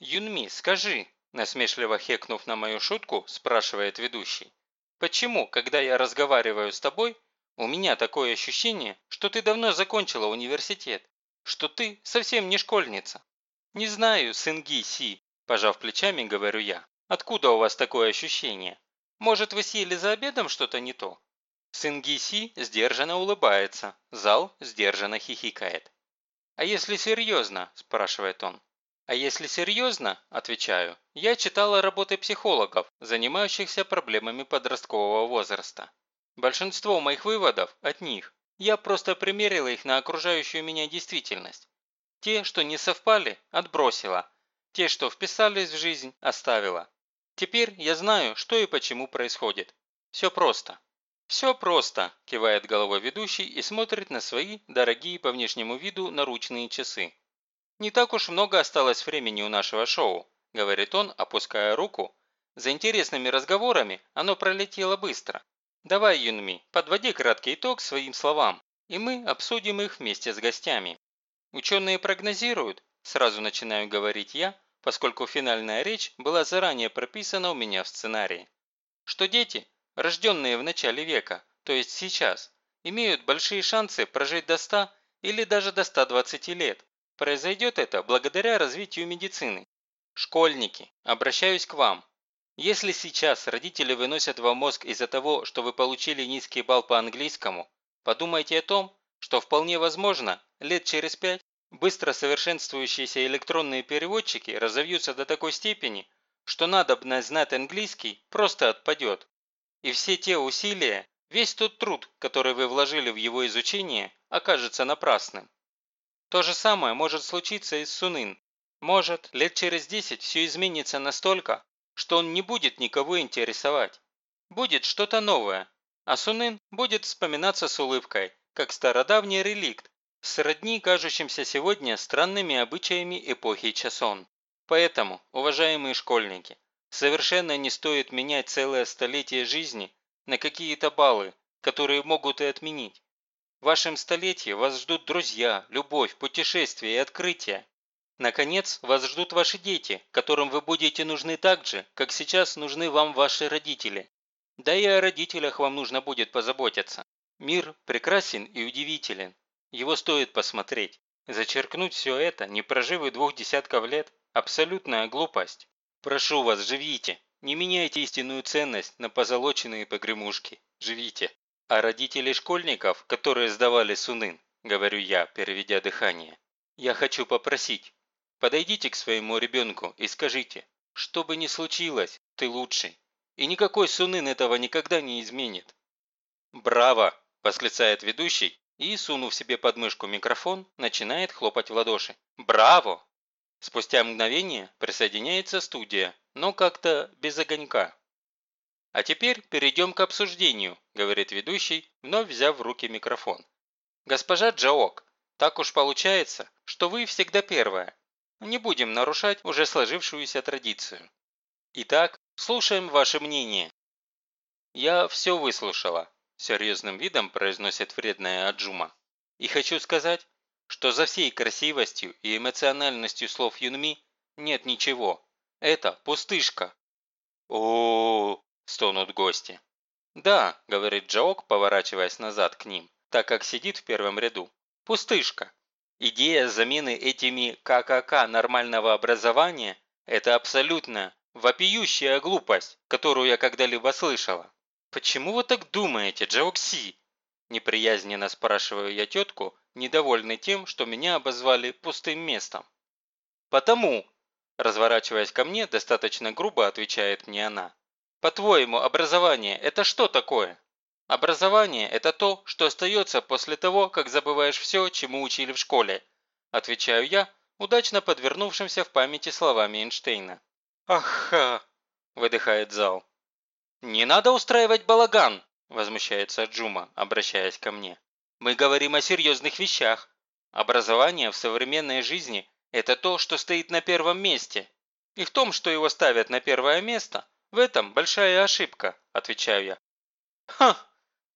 «Юнми, скажи», – насмешливо хекнув на мою шутку, спрашивает ведущий. «Почему, когда я разговариваю с тобой, у меня такое ощущение, что ты давно закончила университет, что ты совсем не школьница?» «Не знаю, сынги Си», – пожав плечами, говорю я. «Откуда у вас такое ощущение? Может, вы съели за обедом что-то не то?» Сынги Си сдержанно улыбается, зал сдержанно хихикает. «А если серьезно?» – спрашивает он. «А если серьезно?» – отвечаю. «Я читала работы психологов, занимающихся проблемами подросткового возраста. Большинство моих выводов от них. Я просто примерила их на окружающую меня действительность. Те, что не совпали, отбросила. Те, что вписались в жизнь, оставила. Теперь я знаю, что и почему происходит. Все просто. «Все просто», – кивает головой ведущий и смотрит на свои, дорогие по внешнему виду, наручные часы. «Не так уж много осталось времени у нашего шоу», – говорит он, опуская руку. «За интересными разговорами оно пролетело быстро. Давай, Юнми, подводи краткий итог своим словам, и мы обсудим их вместе с гостями. Ученые прогнозируют, сразу начинаю говорить я, поскольку финальная речь была заранее прописана у меня в сценарии, что дети – рожденные в начале века, то есть сейчас, имеют большие шансы прожить до 100 или даже до 120 лет. Произойдет это благодаря развитию медицины. Школьники, обращаюсь к вам. Если сейчас родители выносят вам мозг из-за того, что вы получили низкий балл по английскому, подумайте о том, что вполне возможно, лет через пять быстро совершенствующиеся электронные переводчики разовьются до такой степени, что надобность знать английский просто отпадет. И все те усилия, весь тот труд, который вы вложили в его изучение, окажется напрасным. То же самое может случиться и с Сунын. Может, лет через десять все изменится настолько, что он не будет никого интересовать. Будет что-то новое, а Сунын будет вспоминаться с улыбкой, как стародавний реликт, сродни кажущимся сегодня странными обычаями эпохи Часон. Поэтому, уважаемые школьники, Совершенно не стоит менять целое столетие жизни на какие-то баллы, которые могут и отменить. В вашем столетии вас ждут друзья, любовь, путешествия и открытия. Наконец, вас ждут ваши дети, которым вы будете нужны так же, как сейчас нужны вам ваши родители. Да и о родителях вам нужно будет позаботиться. Мир прекрасен и удивителен. Его стоит посмотреть. Зачеркнуть все это, не прожив и двух десятков лет – абсолютная глупость. Прошу вас, живите. Не меняйте истинную ценность на позолоченные погремушки. Живите. А родители школьников, которые сдавали Сунын, говорю я, переведя дыхание, я хочу попросить, подойдите к своему ребенку и скажите, что бы ни случилось, ты лучший. И никакой Сунын этого никогда не изменит. «Браво!» – восклицает ведущий и, сунув себе под мышку микрофон, начинает хлопать в ладоши. «Браво!» Спустя мгновение присоединяется студия, но как-то без огонька. «А теперь перейдем к обсуждению», – говорит ведущий, вновь взяв в руки микрофон. «Госпожа Джаок, так уж получается, что вы всегда первая. Не будем нарушать уже сложившуюся традицию. Итак, слушаем ваше мнение». «Я все выслушала», – серьезным видом произносит вредная Аджума. «И хочу сказать, что за всей красивостью и эмоциональностью слов Юнми нет ничего. Это пустышка. о, -о, -о стонут гости. «Да», – говорит Джаок, поворачиваясь назад к ним, так как сидит в первом ряду. «Пустышка. Идея замены этими ККК нормального образования – это абсолютно вопиющая глупость, которую я когда-либо слышала. Почему вы так думаете, Джаокси?» Неприязненно спрашиваю я тетку, недовольный тем, что меня обозвали пустым местом. «Потому», – разворачиваясь ко мне, достаточно грубо отвечает мне она. «По-твоему, образование – это что такое?» «Образование – это то, что остается после того, как забываешь все, чему учили в школе», – отвечаю я, удачно подвернувшимся в памяти словами Эйнштейна. «Аха!» – выдыхает зал. «Не надо устраивать балаган!» – возмущается Джума, обращаясь ко мне. Мы говорим о серьезных вещах. Образование в современной жизни – это то, что стоит на первом месте. И в том, что его ставят на первое место, в этом большая ошибка, отвечаю я. Ха!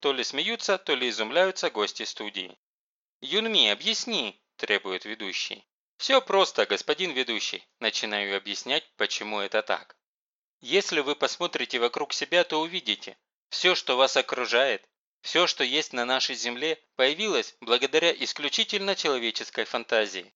То ли смеются, то ли изумляются гости студии. «Юнми, объясни», – требует ведущий. Все просто, господин ведущий. Начинаю объяснять, почему это так. Если вы посмотрите вокруг себя, то увидите, все, что вас окружает, все, что есть на нашей Земле, появилось благодаря исключительно человеческой фантазии.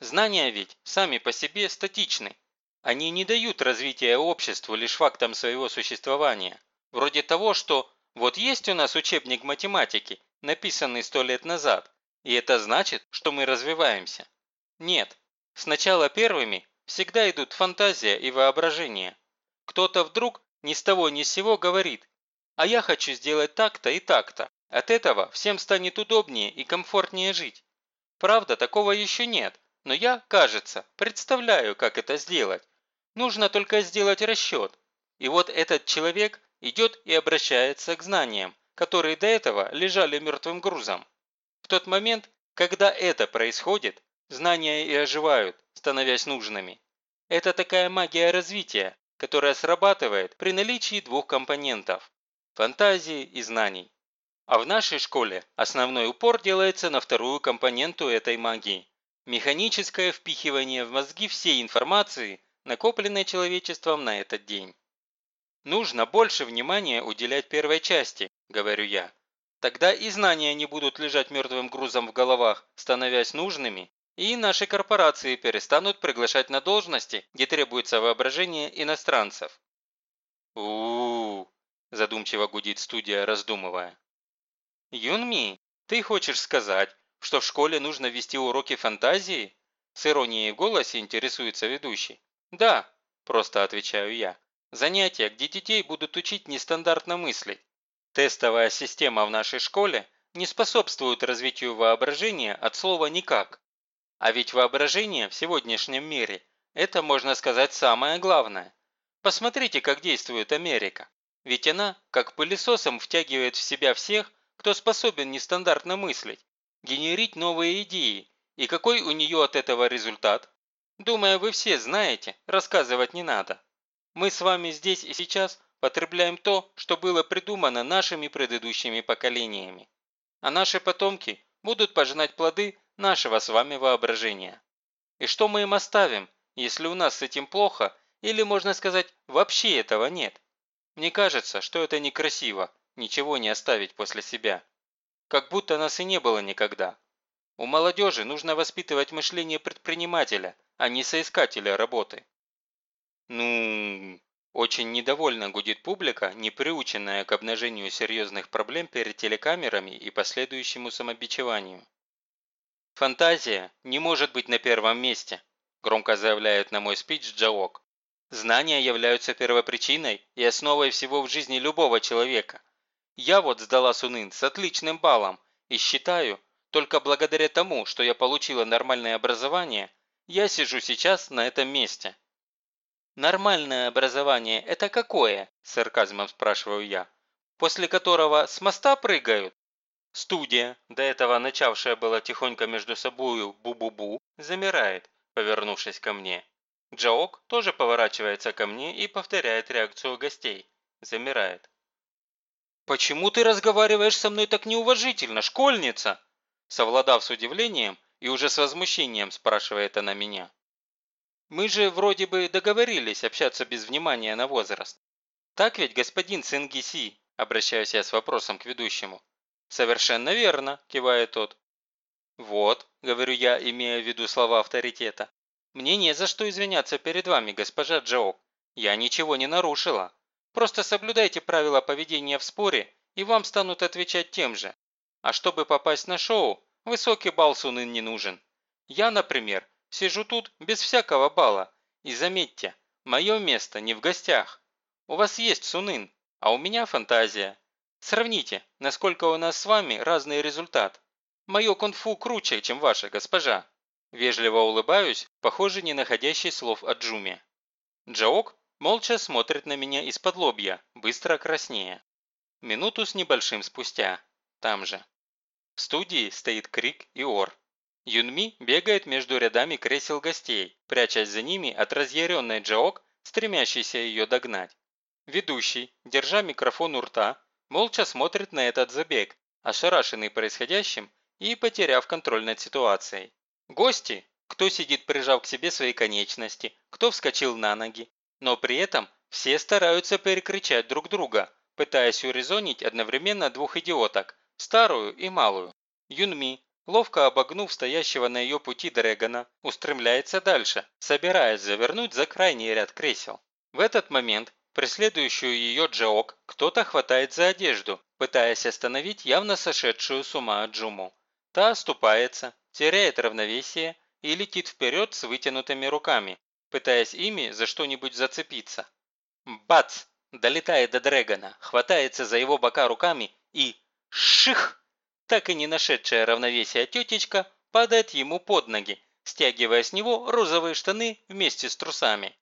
Знания ведь сами по себе статичны. Они не дают развития обществу лишь фактом своего существования. Вроде того, что вот есть у нас учебник математики, написанный сто лет назад, и это значит, что мы развиваемся. Нет. Сначала первыми всегда идут фантазия и воображение. Кто-то вдруг ни с того ни с сего говорит а я хочу сделать так-то и так-то. От этого всем станет удобнее и комфортнее жить. Правда, такого еще нет, но я, кажется, представляю, как это сделать. Нужно только сделать расчет. И вот этот человек идет и обращается к знаниям, которые до этого лежали мертвым грузом. В тот момент, когда это происходит, знания и оживают, становясь нужными. Это такая магия развития, которая срабатывает при наличии двух компонентов фантазии и знаний. А в нашей школе основной упор делается на вторую компоненту этой магии – механическое впихивание в мозги всей информации, накопленной человечеством на этот день. Нужно больше внимания уделять первой части, говорю я. Тогда и знания не будут лежать мертвым грузом в головах, становясь нужными, и наши корпорации перестанут приглашать на должности, где требуется воображение иностранцев. у у, -у задумчиво гудит студия, раздумывая. «Юнми, ты хочешь сказать, что в школе нужно вести уроки фантазии?» С иронией в голосе интересуется ведущий. «Да», – просто отвечаю я. «Занятия, где детей будут учить нестандартно мыслить. Тестовая система в нашей школе не способствует развитию воображения от слова «никак». А ведь воображение в сегодняшнем мире – это, можно сказать, самое главное. Посмотрите, как действует Америка. Ведь она, как пылесосом, втягивает в себя всех, кто способен нестандартно мыслить, генерить новые идеи. И какой у нее от этого результат? Думаю, вы все знаете, рассказывать не надо. Мы с вами здесь и сейчас потребляем то, что было придумано нашими предыдущими поколениями. А наши потомки будут пожинать плоды нашего с вами воображения. И что мы им оставим, если у нас с этим плохо, или, можно сказать, вообще этого нет? Мне кажется, что это некрасиво, ничего не оставить после себя. Как будто нас и не было никогда. У молодежи нужно воспитывать мышление предпринимателя, а не соискателя работы. Ну, очень недовольно гудит публика, не приученная к обнажению серьезных проблем перед телекамерами и последующему самобичеванию. «Фантазия не может быть на первом месте», громко заявляет на мой спич Джаок. Знания являются первопричиной и основой всего в жизни любого человека. Я вот сдала Сунын с отличным баллом и считаю, только благодаря тому, что я получила нормальное образование, я сижу сейчас на этом месте. «Нормальное образование – это какое?» – сарказмом спрашиваю я. «После которого с моста прыгают?» Студия, до этого начавшая была тихонько между собою бу-бу-бу, замирает, повернувшись ко мне. Джаок тоже поворачивается ко мне и повторяет реакцию гостей. Замирает. «Почему ты разговариваешь со мной так неуважительно, школьница?» Совладав с удивлением и уже с возмущением спрашивает она меня. «Мы же вроде бы договорились общаться без внимания на возраст. Так ведь, господин Цингиси?» Обращаюсь я с вопросом к ведущему. «Совершенно верно», – кивает тот. «Вот», – говорю я, имея в виду слова авторитета, мне не за что извиняться перед вами, госпожа Джоук. Я ничего не нарушила. Просто соблюдайте правила поведения в споре, и вам станут отвечать тем же. А чтобы попасть на шоу, высокий балл Сунын не нужен. Я, например, сижу тут без всякого балла. И заметьте, мое место не в гостях. У вас есть Сунын, а у меня фантазия. Сравните, насколько у нас с вами разный результат. Мое кунг-фу круче, чем ваша госпожа. Вежливо улыбаюсь, похоже, не находящий слов от Джуми. Джаок молча смотрит на меня из-под лобья, быстро краснея. Минуту с небольшим спустя. Там же. В студии стоит крик и ор. Юнми бегает между рядами кресел гостей, прячась за ними от разъяренной Джаок, стремящейся ее догнать. Ведущий, держа микрофон у рта, молча смотрит на этот забег, ошарашенный происходящим и потеряв контроль над ситуацией. Гости, кто сидит прижав к себе свои конечности, кто вскочил на ноги. Но при этом все стараются перекричать друг друга, пытаясь урезонить одновременно двух идиоток, старую и малую. Юнми, ловко обогнув стоящего на ее пути Дрэгона, устремляется дальше, собираясь завернуть за крайний ряд кресел. В этот момент преследующую ее Джаок кто-то хватает за одежду, пытаясь остановить явно сошедшую с ума Джуму. Та оступается, теряет равновесие и летит вперед с вытянутыми руками, пытаясь ими за что-нибудь зацепиться. Бац! Долетает до Дрэгона, хватается за его бока руками и... Ших! Так и не нашедшая равновесие тетечка падает ему под ноги, стягивая с него розовые штаны вместе с трусами.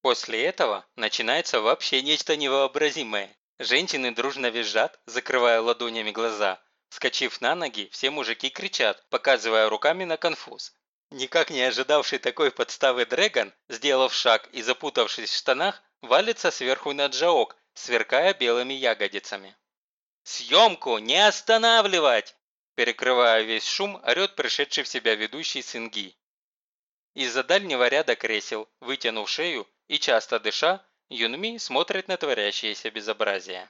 После этого начинается вообще нечто невообразимое. Женщины дружно визжат, закрывая ладонями глаза. Вскочив на ноги, все мужики кричат, показывая руками на конфуз. Никак не ожидавший такой подставы Дрэгон, сделав шаг и запутавшись в штанах, валится сверху на Джаок, сверкая белыми ягодицами. «Съемку не останавливать!» Перекрывая весь шум, орет пришедший в себя ведущий Синги. Из-за дальнего ряда кресел, вытянув шею и часто дыша, Юнми смотрит на творящееся безобразие.